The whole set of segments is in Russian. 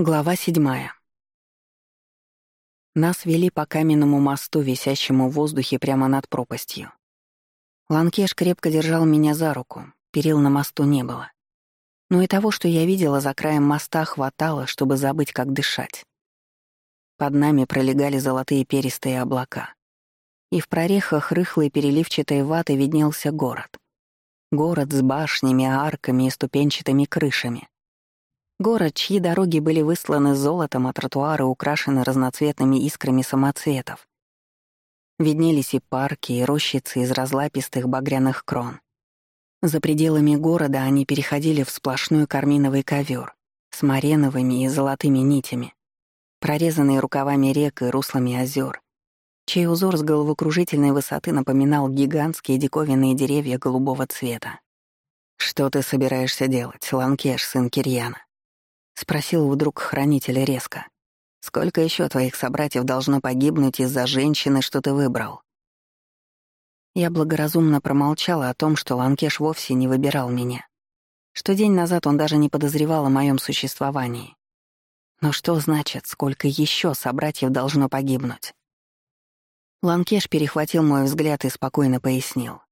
Глава седьмая. Нас вели по каменному мосту, висящему в воздухе прямо над пропастью. Ланкеш крепко держал меня за руку, перил на мосту не было. Но и того, что я видела за краем моста, хватало, чтобы забыть, как дышать. Под нами пролегали золотые перистые облака. И в прорехах рыхлой переливчатой ваты виднелся город. Город с башнями, арками и ступенчатыми крышами — Город, чьи дороги были высланы золотом, а тротуары украшены разноцветными искрами самоцветов. Виднелись и парки, и рощицы из разлапистых багряных крон. За пределами города они переходили в сплошной карминовый ковер с мареновыми и золотыми нитями, прорезанные рукавами рек и руслами озер, чей узор с головокружительной высоты напоминал гигантские диковинные деревья голубого цвета. «Что ты собираешься делать, Ланкеш, сын Кирьяна?» — спросил вдруг хранитель резко. «Сколько еще твоих собратьев должно погибнуть из-за женщины, что ты выбрал?» Я благоразумно промолчала о том, что Ланкеш вовсе не выбирал меня, что день назад он даже не подозревал о моем существовании. Но что значит, сколько еще собратьев должно погибнуть? Ланкеш перехватил мой взгляд и спокойно пояснил.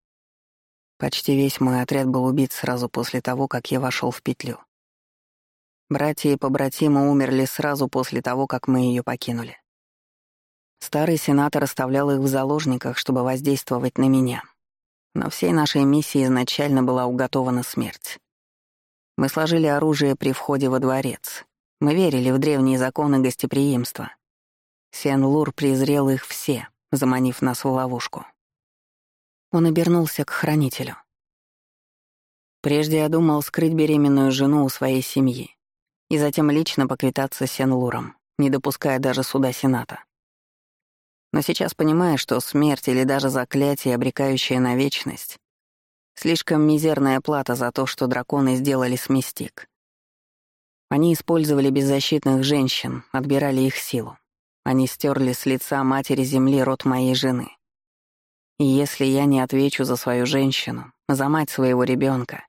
Почти весь мой отряд был убит сразу после того, как я вошел в петлю. Братья и побратимы умерли сразу после того, как мы ее покинули. Старый сенатор оставлял их в заложниках, чтобы воздействовать на меня. Но всей нашей миссии изначально была уготована смерть. Мы сложили оружие при входе во дворец. Мы верили в древние законы гостеприимства. Сен-Лур презрел их все, заманив нас в ловушку. Он обернулся к хранителю. Прежде я думал скрыть беременную жену у своей семьи, и затем лично поквитаться с Сен-Луром, не допуская даже суда Сената. Но сейчас понимаю, что смерть или даже заклятие, обрекающее на вечность, слишком мизерная плата за то, что драконы сделали с Мистик. Они использовали беззащитных женщин, отбирали их силу. Они стерли с лица матери земли род моей жены. И если я не отвечу за свою женщину, за мать своего ребенка,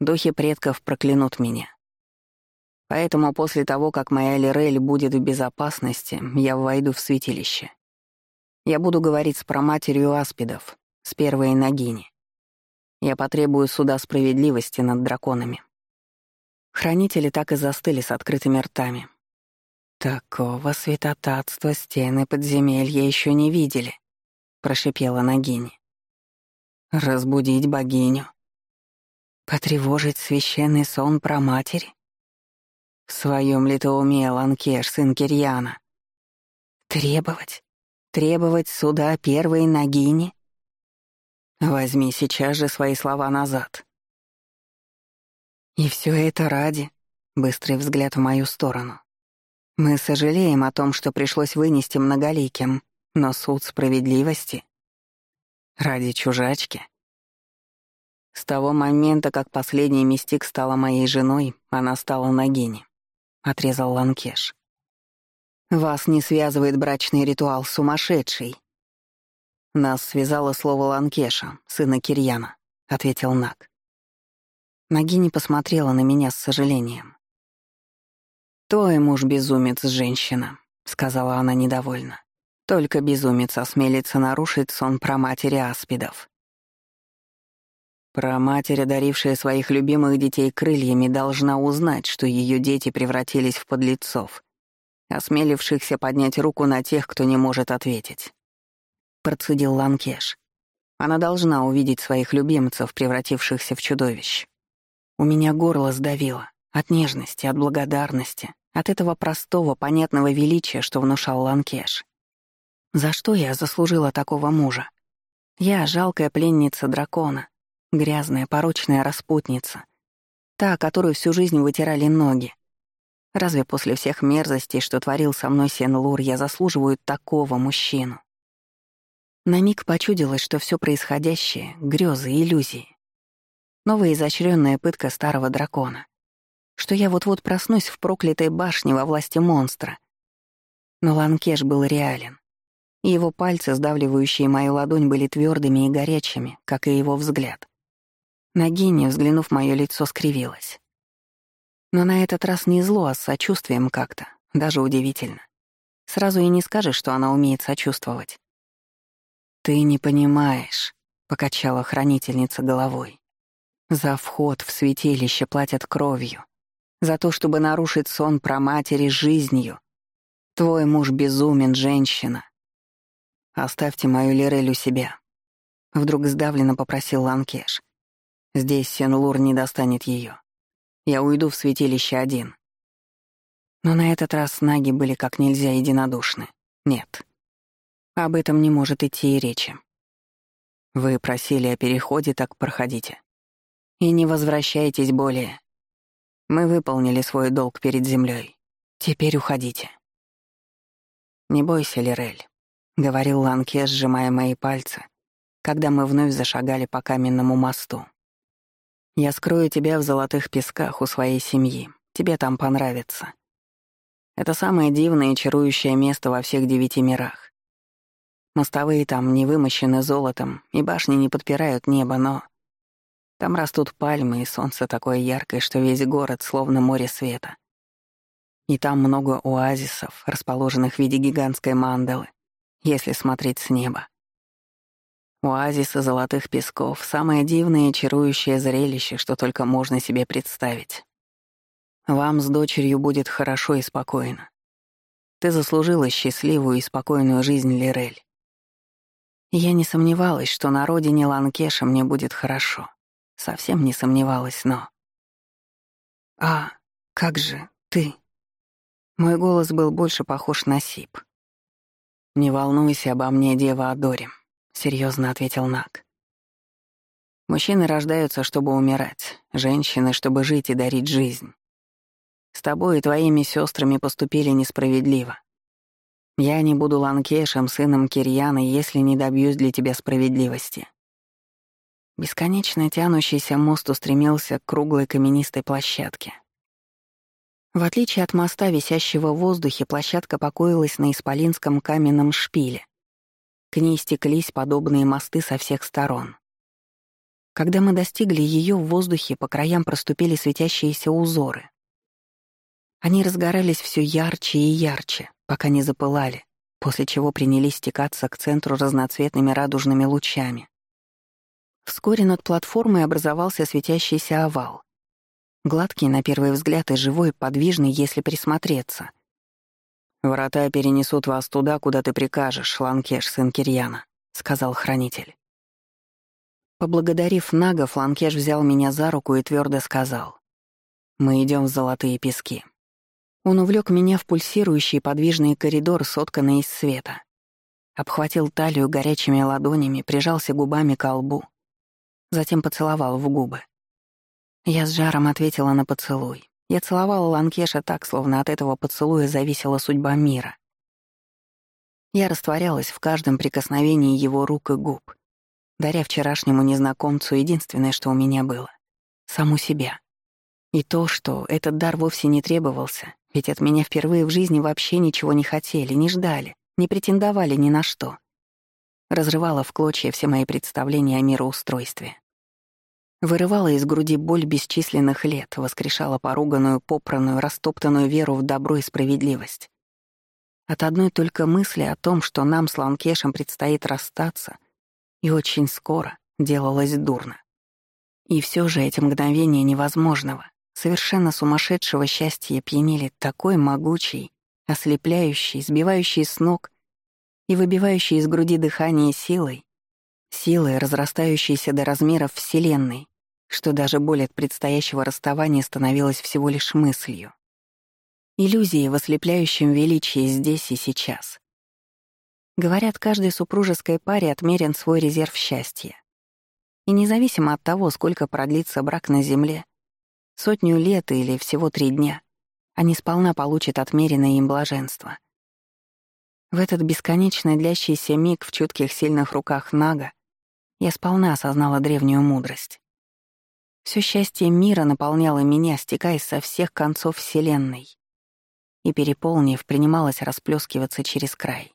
духи предков проклянут меня. Поэтому после того, как моя Лирель будет в безопасности, я войду в святилище. Я буду говорить с проматерью аспидов, с первой Нагини. Я потребую суда справедливости над драконами. Хранители так и застыли с открытыми ртами. «Такого святотатства стены подземелья еще не видели», — прошипела Нагини. «Разбудить богиню? Потревожить священный сон про матери? В своем ли ты уме, Ланкеш, сын Кирьяна? Требовать? Требовать суда первой Нагини? Возьми сейчас же свои слова назад. И все это ради... Быстрый взгляд в мою сторону. Мы сожалеем о том, что пришлось вынести многоликим, но суд справедливости... Ради чужачки. С того момента, как последний мистик стала моей женой, она стала Нагини. — отрезал Ланкеш. «Вас не связывает брачный ритуал сумасшедший». «Нас связало слово Ланкеша, сына Кирьяна», — ответил Нак. Нагини посмотрела на меня с сожалением. «Твой муж безумец, женщина», — сказала она недовольно. «Только безумец осмелится нарушить сон про матери аспидов». Про матери, одарившая своих любимых детей крыльями, должна узнать, что ее дети превратились в подлецов, осмелившихся поднять руку на тех, кто не может ответить. Процедил Ланкеш. Она должна увидеть своих любимцев, превратившихся в чудовищ. У меня горло сдавило. От нежности, от благодарности, от этого простого, понятного величия, что внушал Ланкеш. За что я заслужила такого мужа? Я — жалкая пленница дракона, Грязная, порочная распутница. Та, которую всю жизнь вытирали ноги. Разве после всех мерзостей, что творил со мной Сен-Лур, я заслуживаю такого мужчину? На миг почудилось, что все происходящее — грезы, иллюзии. Новая изощренная пытка старого дракона. Что я вот-вот проснусь в проклятой башне во власти монстра. Но Ланкеш был реален. И его пальцы, сдавливающие мою ладонь, были твердыми и горячими, как и его взгляд. Нагиня, взглянув в моё лицо, скривилась. Но на этот раз не зло, а с сочувствием как-то. Даже удивительно. Сразу и не скажешь, что она умеет сочувствовать. «Ты не понимаешь», — покачала хранительница головой. «За вход в святилище платят кровью. За то, чтобы нарушить сон про матери жизнью. Твой муж безумен, женщина. Оставьте мою Лирель у себя». Вдруг сдавленно попросил Ланкеш. «Здесь Сен-Лур не достанет ее. Я уйду в святилище один. Но на этот раз наги были как нельзя единодушны. Нет. Об этом не может идти и речи. Вы просили о переходе, так проходите. И не возвращайтесь более. Мы выполнили свой долг перед землей. Теперь уходите. «Не бойся, Лирель», — говорил Ланке, сжимая мои пальцы, когда мы вновь зашагали по каменному мосту. «Я скрою тебя в золотых песках у своей семьи. Тебе там понравится. Это самое дивное и чарующее место во всех девяти мирах. Мостовые там не вымощены золотом, и башни не подпирают небо, но... Там растут пальмы, и солнце такое яркое, что весь город словно море света. И там много оазисов, расположенных в виде гигантской мандалы, если смотреть с неба. Оазисы золотых песков — самое дивное и чарующее зрелище, что только можно себе представить. Вам с дочерью будет хорошо и спокойно. Ты заслужила счастливую и спокойную жизнь, Лирель. Я не сомневалась, что на родине Ланкеша мне будет хорошо. Совсем не сомневалась, но... «А, как же, ты?» Мой голос был больше похож на сип. «Не волнуйся обо мне, дева Адори», — серьезно ответил Нак. «Мужчины рождаются, чтобы умирать, женщины, чтобы жить и дарить жизнь. С тобой и твоими сестрами поступили несправедливо. Я не буду Ланкешем, сыном Кирьяна, если не добьюсь для тебя справедливости». Бесконечно тянущийся мост устремился к круглой каменистой площадке. В отличие от моста, висящего в воздухе, площадка покоилась на исполинском каменном шпиле. К ней стеклись подобные мосты со всех сторон. Когда мы достигли ее, в воздухе по краям проступили светящиеся узоры. Они разгорались все ярче и ярче, пока не запылали, после чего принялись стекаться к центру разноцветными радужными лучами. Вскоре над платформой образовался светящийся овал. Гладкий, на первый взгляд, и живой, подвижный, если присмотреться. «Врата перенесут вас туда, куда ты прикажешь, Ланкеш, сын Кирьяна», — сказал хранитель. Поблагодарив Нага, Фланкеш взял меня за руку и твердо сказал. «Мы идем в золотые пески». Он увлек меня в пульсирующий подвижный коридор, сотканный из света. Обхватил талию горячими ладонями, прижался губами к лбу. Затем поцеловал в губы. Я с жаром ответила на поцелуй. Я целовала Ланкеша так, словно от этого поцелуя зависела судьба мира. Я растворялась в каждом прикосновении его рук и губ, даря вчерашнему незнакомцу единственное, что у меня было — саму себя. И то, что этот дар вовсе не требовался, ведь от меня впервые в жизни вообще ничего не хотели, не ждали, не претендовали ни на что. Разрывала в клочья все мои представления о мироустройстве. Вырывала из груди боль бесчисленных лет, воскрешала поруганную, попранную, растоптанную веру в добро и справедливость. От одной только мысли о том, что нам с Ланкешем предстоит расстаться, и очень скоро делалось дурно. И все же эти мгновения невозможного, совершенно сумасшедшего счастья пьянили такой могучий, ослепляющий, сбивающий с ног и выбивающий из груди дыхание силой, силой, разрастающейся до размеров Вселенной, что даже боль от предстоящего расставания становилась всего лишь мыслью. Иллюзией в ослепляющем величии здесь и сейчас. Говорят, каждой супружеской паре отмерен свой резерв счастья. И независимо от того, сколько продлится брак на Земле, Сотню лет или всего три дня они сполна получат отмеренное им блаженство. В этот бесконечно длящийся миг в чутких сильных руках Нага я сполна осознала древнюю мудрость. Все счастье мира наполняло меня, стекаясь со всех концов Вселенной, и, переполнив, принималось расплескиваться через край.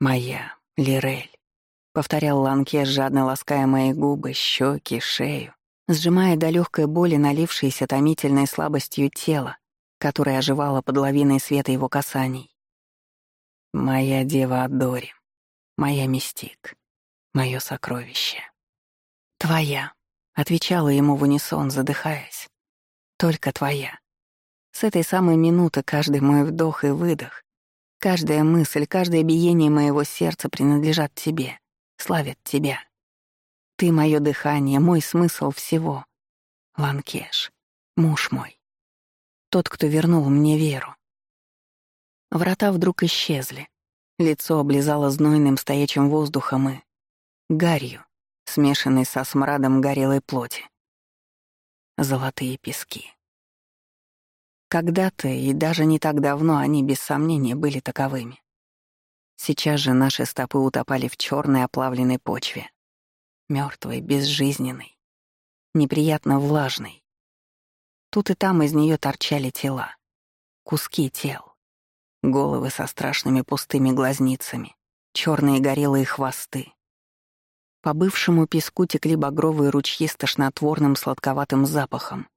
«Моя, Лирель», — повторял Ланке, жадно лаская мои губы, щеки, шею, сжимая до легкой боли налившееся томительной слабостью тело, которое оживало под лавиной света его касаний. «Моя дева Адори, моя мистик, мое сокровище». «Твоя», — отвечала ему в унисон, задыхаясь. «Только твоя». С этой самой минуты каждый мой вдох и выдох, каждая мысль, каждое биение моего сердца принадлежат тебе, славят тебя. Ты — мое дыхание, мой смысл всего. Ланкеш, муж мой. Тот, кто вернул мне веру. Врата вдруг исчезли. Лицо облизало знойным стоячим воздухом и... гарью, смешанной со смрадом горелой плоти. Золотые пески. Когда-то, и даже не так давно, они без сомнения были таковыми. Сейчас же наши стопы утопали в черной оплавленной почве мертвой, безжизненной, неприятно влажной. Тут и там из нее торчали тела, куски тел, головы со страшными пустыми глазницами, черные горелые хвосты. По бывшему песку текли багровые ручьи с тошнотворным сладковатым запахом.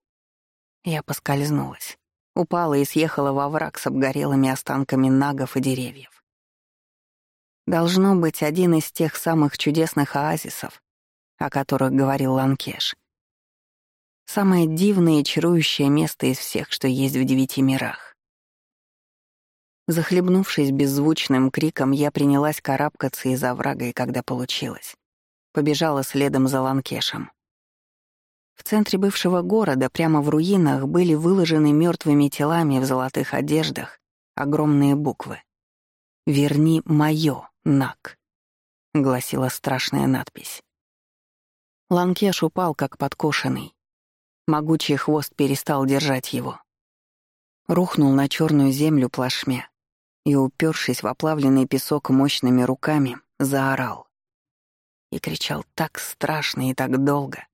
Я поскользнулась, упала и съехала во враг с обгорелыми останками нагов и деревьев. Должно быть, один из тех самых чудесных оазисов, о которых говорил Ланкеш. Самое дивное и чарующее место из всех, что есть в девяти мирах. Захлебнувшись беззвучным криком, я принялась карабкаться из оврага, и когда получилось, побежала следом за Ланкешем. В центре бывшего города, прямо в руинах, были выложены мертвыми телами в золотых одеждах огромные буквы. «Верни моё, Нак», — гласила страшная надпись. Ланкеш упал, как подкошенный. Могучий хвост перестал держать его. Рухнул на черную землю плашмя и, упершись в оплавленный песок мощными руками, заорал. И кричал так страшно и так долго,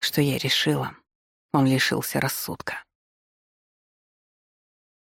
что я решила, он лишился рассудка.